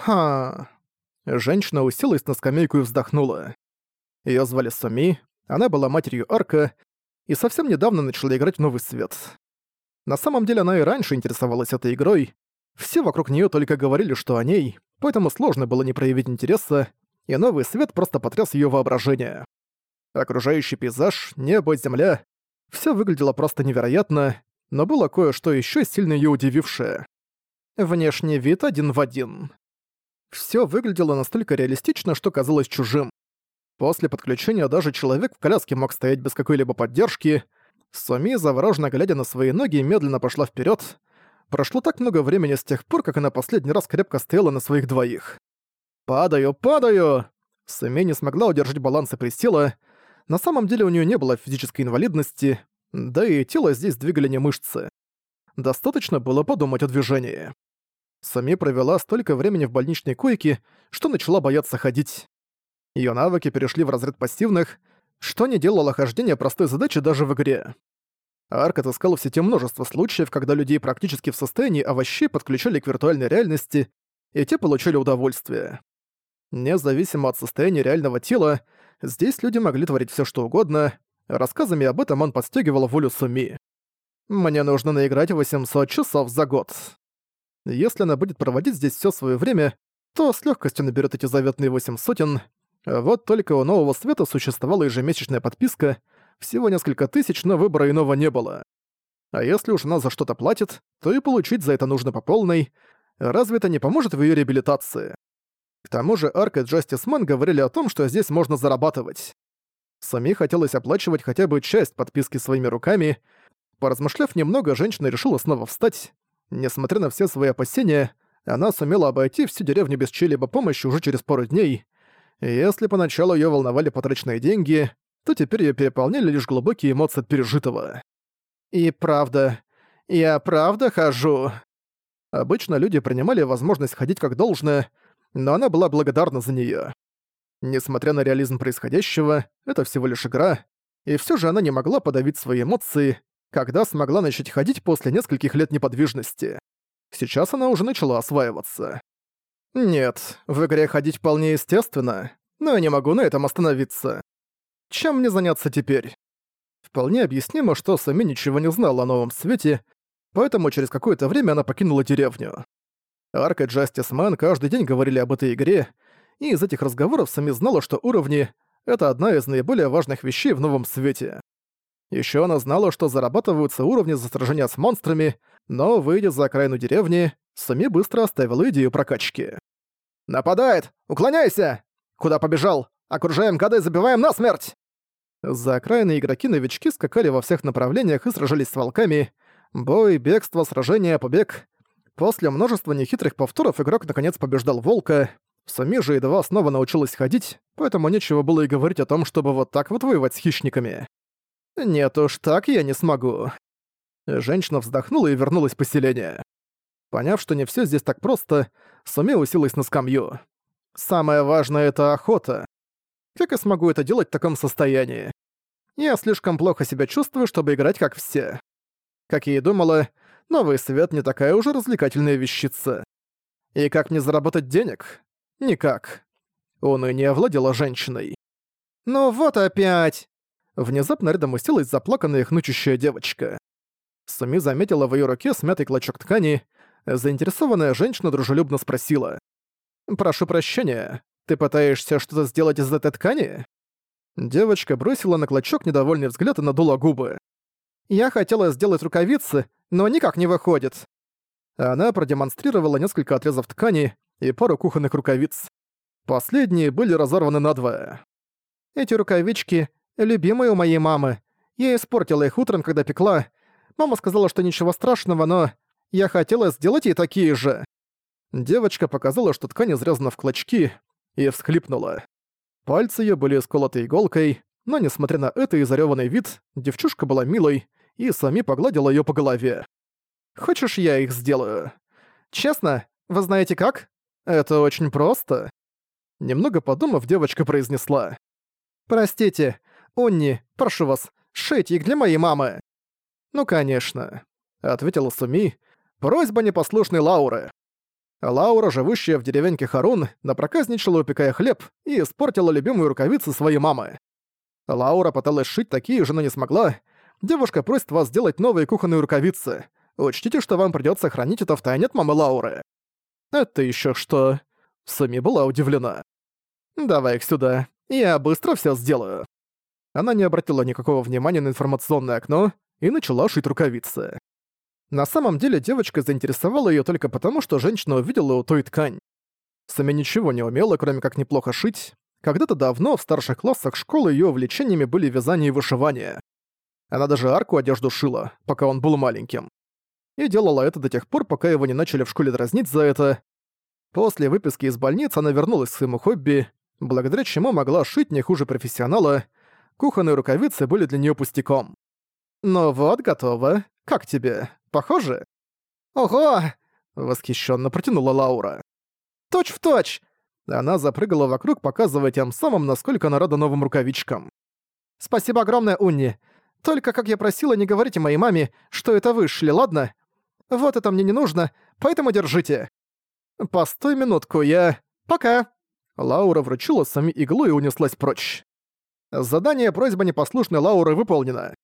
Ха. Женщина уселась на скамейку и вздохнула. Её звали Суми, она была матерью Арка и совсем недавно начала играть в Новый Свет. На самом деле она и раньше интересовалась этой игрой. Все вокруг неё только говорили, что о ней, поэтому сложно было не проявить интереса, и Новый Свет просто потряс её воображение. Окружающий пейзаж, небо, земля — всё выглядело просто невероятно, но было кое-что ещё сильно её удивившее. Внешний вид один в один. Всё выглядело настолько реалистично, что казалось чужим. После подключения даже человек в коляске мог стоять без какой-либо поддержки. Суми, завороженно глядя на свои ноги, медленно пошла вперед. Прошло так много времени с тех пор, как она последний раз крепко стояла на своих двоих. «Падаю, падаю!» Суми не смогла удержать баланс и присела. На самом деле у нее не было физической инвалидности, да и тело здесь двигали не мышцы. Достаточно было подумать о движении. Сами провела столько времени в больничной койке, что начала бояться ходить. Её навыки перешли в разряд пассивных, что не делало хождения простой задачи даже в игре. Арк отыскал в сети множество случаев, когда людей практически в состоянии овощей подключали к виртуальной реальности, и те получали удовольствие. Независимо от состояния реального тела, здесь люди могли творить всё что угодно, рассказами об этом он подстегивал волю Суми. «Мне нужно наиграть 800 часов за год». Если она будет проводить здесь все свое время, то с легкостью наберет эти заветные восемь сотен. Вот только у нового света существовала ежемесячная подписка, всего несколько тысяч, но выбора иного не было. А если уж она за что-то платит, то и получить за это нужно по полной. Разве это не поможет в ее реабилитации? К тому же Арк и Джастис Мэн говорили о том, что здесь можно зарабатывать. Сами хотелось оплачивать хотя бы часть подписки своими руками. Поразмышляв немного, женщина решила снова встать. Несмотря на все свои опасения, она сумела обойти всю деревню без чьей-либо помощи уже через пару дней. И если поначалу её волновали потраченные деньги, то теперь её переполняли лишь глубокие эмоции от пережитого. «И правда, я правда хожу?» Обычно люди принимали возможность ходить как должное, но она была благодарна за неё. Несмотря на реализм происходящего, это всего лишь игра, и всё же она не могла подавить свои эмоции, когда смогла начать ходить после нескольких лет неподвижности. Сейчас она уже начала осваиваться. Нет, в игре ходить вполне естественно, но я не могу на этом остановиться. Чем мне заняться теперь? Вполне объяснимо, что Сами ничего не знала о новом свете, поэтому через какое-то время она покинула деревню. Арк и Джастис Мэн каждый день говорили об этой игре, и из этих разговоров Сами знала, что уровни — это одна из наиболее важных вещей в новом свете. Еще она знала, что зарабатываются уровни за сражения с монстрами, но, выйдя за окраину деревни, Суми быстро оставила идею прокачки. «Нападает! Уклоняйся! Куда побежал? Окружаем гады и забиваем насмерть!» За окраиной игроки-новички скакали во всех направлениях и сражались с волками. Бой, бегство, сражение, побег. После множества нехитрых повторов игрок наконец побеждал волка. Сами же едва снова научилась ходить, поэтому нечего было и говорить о том, чтобы вот так вот воевать с хищниками. «Нет уж, так я не смогу». Женщина вздохнула и вернулась в поселение. Поняв, что не все здесь так просто, Суми уселась на скамью. «Самое важное — это охота. Как я смогу это делать в таком состоянии? Я слишком плохо себя чувствую, чтобы играть как все». Как я и думала, новый свет не такая уже развлекательная вещица. И как мне заработать денег? Никак. Он и не овладела женщиной. «Ну вот опять!» Внезапно рядом уселась заплаканная хнычущая девочка. Суми заметила в её руке смятый клочок ткани. Заинтересованная женщина дружелюбно спросила. «Прошу прощения, ты пытаешься что-то сделать из этой ткани?» Девочка бросила на клочок недовольный взгляд и надула губы. «Я хотела сделать рукавицы, но никак не выходит». Она продемонстрировала несколько отрезов ткани и пару кухонных рукавиц. Последние были разорваны надвое. Эти рукавички любимые у моей мамы. Я испортила их утром, когда пекла. Мама сказала, что ничего страшного, но я хотела сделать ей такие же». Девочка показала, что ткань изрезана в клочки, и всхлипнула. Пальцы её были сколоты иголкой, но, несмотря на это и зарёванный вид, девчушка была милой и сами погладила её по голове. «Хочешь, я их сделаю?» «Честно, вы знаете как? Это очень просто». Немного подумав, девочка произнесла. «Простите, «Онни, прошу вас, шейте их для моей мамы!» «Ну, конечно», — ответила Суми. «Просьба непослушной Лауры». Лаура, живущая в деревеньке Харун, напроказничала, упекая хлеб, и испортила любимую рукавицу своей мамы. Лаура пыталась шить такие же, но не смогла. Девушка просит вас сделать новые кухонные рукавицы. Учтите, что вам придётся хранить это в тайне от мамы Лауры. Это ещё что? Сами была удивлена. Давай их сюда. Я быстро всё сделаю. Она не обратила никакого внимания на информационное окно и начала шить рукавицы. На самом деле девочка заинтересовала её только потому, что женщина увидела у той ткань. Сами ничего не умела, кроме как неплохо шить. Когда-то давно в старших классах школы её увлечениями были вязание и вышивание. Она даже арку одежду шила, пока он был маленьким. И делала это до тех пор, пока его не начали в школе дразнить за это. После выписки из больницы она вернулась к своему хобби, благодаря чему могла шить не хуже профессионала. Кухонные рукавицы были для неё пустяком. «Ну вот, готово. Как тебе? Похоже?» «Ого!» — восхищенно протянула Лаура. «Точь в точь!» Она запрыгала вокруг, показывая тем самым, насколько она рада новым рукавичкам. «Спасибо огромное, Унни. Только, как я просила, не говорите моей маме, что это вы шли, ладно? Вот это мне не нужно, поэтому держите». «Постой минутку, я... Пока!» Лаура вручила сами иглу и унеслась прочь. Задание просьба непослушной Лауры выполнено.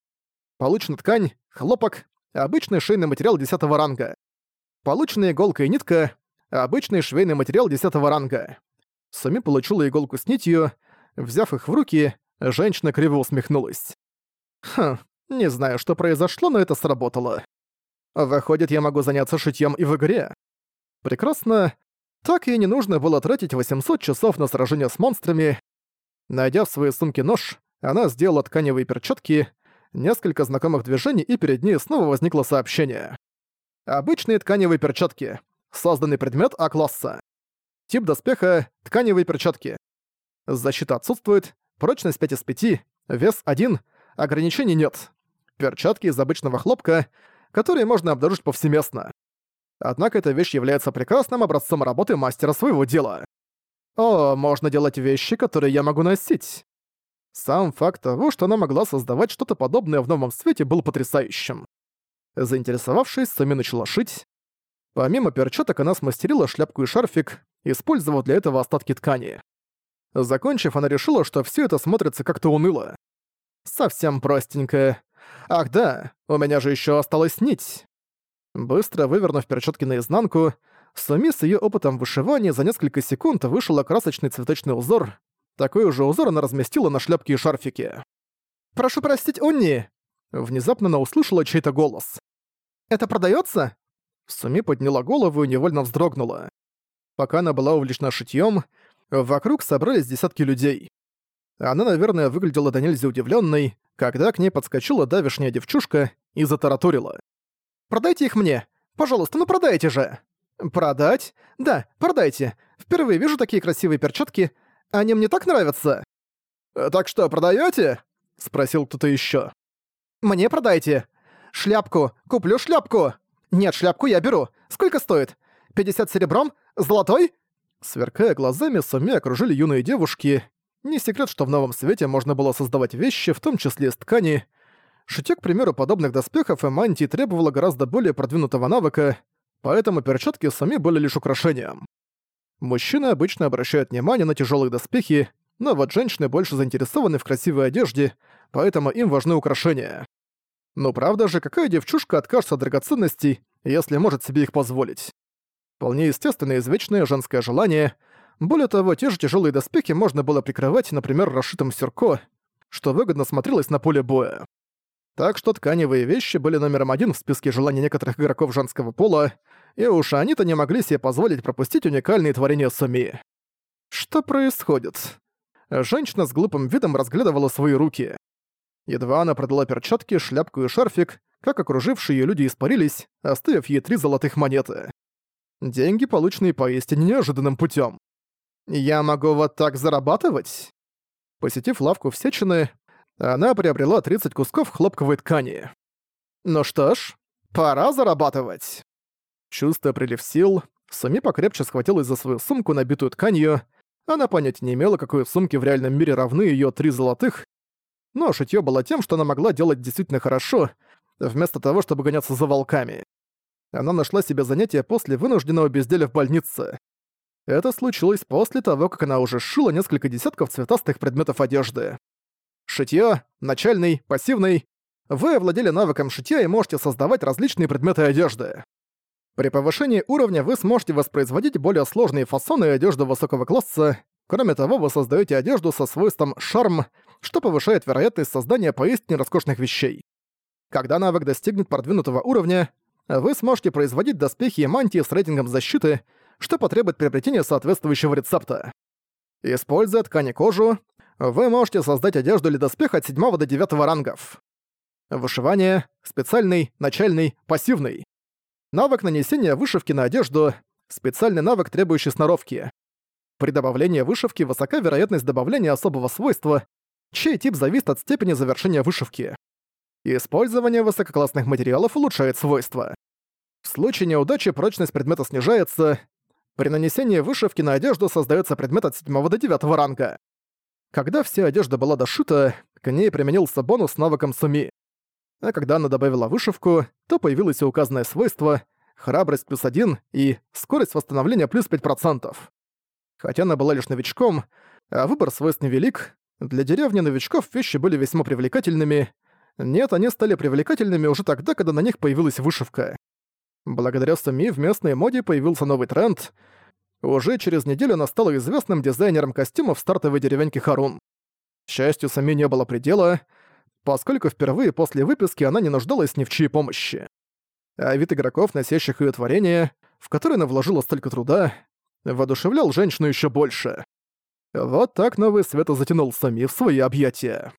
Получена ткань, хлопок, обычный шейный материал 10 ранга. Получена иголка и нитка, обычный швейный материал 10 ранга. Сами получила иголку с нитью. Взяв их в руки, женщина криво усмехнулась. Хм, не знаю, что произошло, но это сработало. Выходит, я могу заняться шитьем и в игре. Прекрасно. Так ей не нужно было тратить 800 часов на сражение с монстрами. Найдя в своей сумке нож, она сделала тканевые перчатки, несколько знакомых движений, и перед ней снова возникло сообщение. Обычные тканевые перчатки. Созданный предмет А-класса. Тип доспеха – тканевые перчатки. Защита отсутствует, прочность 5 из 5, вес 1, ограничений нет. Перчатки из обычного хлопка, которые можно обнаружить повсеместно. Однако эта вещь является прекрасным образцом работы мастера своего дела. О, можно делать вещи, которые я могу носить. Сам факт того, что она могла создавать что-то подобное в новом свете, был потрясающим. Заинтересовавшись, Сами начала шить. Помимо перчаток, она смастерила шляпку и шарфик, использовав для этого остатки ткани. Закончив, она решила, что все это смотрится как-то уныло. Совсем простенькое. Ах да, у меня же еще осталась нить. Быстро вывернув перчатки наизнанку, Суми с ее опытом вышивания за несколько секунд вышел красочный цветочный узор. Такой же узор она разместила на шляпке и шарфике. «Прошу простить, Унни!» Внезапно она услышала чей-то голос. «Это продается? Суми подняла голову и невольно вздрогнула. Пока она была увлечена шитьем, вокруг собрались десятки людей. Она, наверное, выглядела до нельзя удивленной, когда к ней подскочила давишняя девчушка и затараторила. «Продайте их мне! Пожалуйста, ну продайте же!» «Продать? Да, продайте. Впервые вижу такие красивые перчатки. Они мне так нравятся!» «Так что, продаете? спросил кто-то еще. «Мне продайте! Шляпку! Куплю шляпку!» «Нет, шляпку я беру. Сколько стоит? 50 серебром? Золотой?» Сверкая глазами, Суми окружили юные девушки. Не секрет, что в новом свете можно было создавать вещи, в том числе из ткани. Шитьё, к примеру, подобных доспехов и мантии требовало гораздо более продвинутого навыка, поэтому перчатки Суми были лишь украшением. Мужчины обычно обращают внимание на тяжелые доспехи, но вот женщины больше заинтересованы в красивой одежде, поэтому им важны украшения. Ну правда же, какая девчушка откажется от драгоценностей, если может себе их позволить? Вполне естественное извечное женское желание. Более того, те же тяжелые доспехи можно было прикрывать, например, расшитым сюрко, что выгодно смотрелось на поле боя. Так что тканевые вещи были номером один в списке желаний некоторых игроков женского пола, и уж они-то не могли себе позволить пропустить уникальные творения Суми. Что происходит? Женщина с глупым видом разглядывала свои руки. Едва она продала перчатки, шляпку и шарфик, как окружившие её люди испарились, оставив ей три золотых монеты. Деньги, полученные поистине неожиданным путём. «Я могу вот так зарабатывать?» Посетив лавку в Сечины, она приобрела 30 кусков хлопковой ткани. «Ну что ж, пора зарабатывать!» Чувствуя прилив сил, Сами покрепче схватилась за свою сумку, набитую тканью. Она понятия не имела, какой сумке в реальном мире равны её три золотых, но шитьё было тем, что она могла делать действительно хорошо, вместо того, чтобы гоняться за волками. она нашла себе занятие после вынужденного безделия в больнице. Это случилось после того, как она уже сшила несколько десятков цветастых предметов одежды. Шитьё, начальный, пассивный. Вы овладели навыком шитья и можете создавать различные предметы одежды. При повышении уровня вы сможете воспроизводить более сложные фасоны и одежду высокого класса. Кроме того, вы создаете одежду со свойством «шарм», что повышает вероятность создания поистине роскошных вещей. Когда навык достигнет продвинутого уровня, вы сможете производить доспехи и мантии с рейтингом защиты, что потребует приобретения соответствующего рецепта. Используя ткань и кожу, вы можете создать одежду или доспех от 7 до 9 рангов. Вышивание — специальный, начальный, пассивный. Навык нанесения вышивки на одежду — специальный навык, требующий сноровки. При добавлении вышивки высока вероятность добавления особого свойства, чей тип зависит от степени завершения вышивки. Использование высококлассных материалов улучшает свойства. В случае неудачи прочность предмета снижается. При нанесении вышивки на одежду создается предмет от 7 до 9 ранга. Когда вся одежда была дошита, к ней применился бонус с навыком Суми. А когда она добавила вышивку, то появилось и указанное свойство «Храбрость плюс 1» и «Скорость восстановления плюс 5%». Хотя она была лишь новичком, а выбор свойств невелик, для деревни новичков вещи были весьма привлекательными, нет, они стали привлекательными уже тогда, когда на них появилась вышивка. Благодаря Суми в местной моде появился новый тренд. Уже через неделю она стала известным дизайнером костюмов стартовой деревеньки Харун. К счастью, Суми не было предела, поскольку впервые после выписки она не нуждалась ни в чьей помощи. А вид игроков, носящих ее творение, в которое она вложила столько труда, воодушевлял женщину еще больше. Вот так новый свет затянул Сами в свои объятия.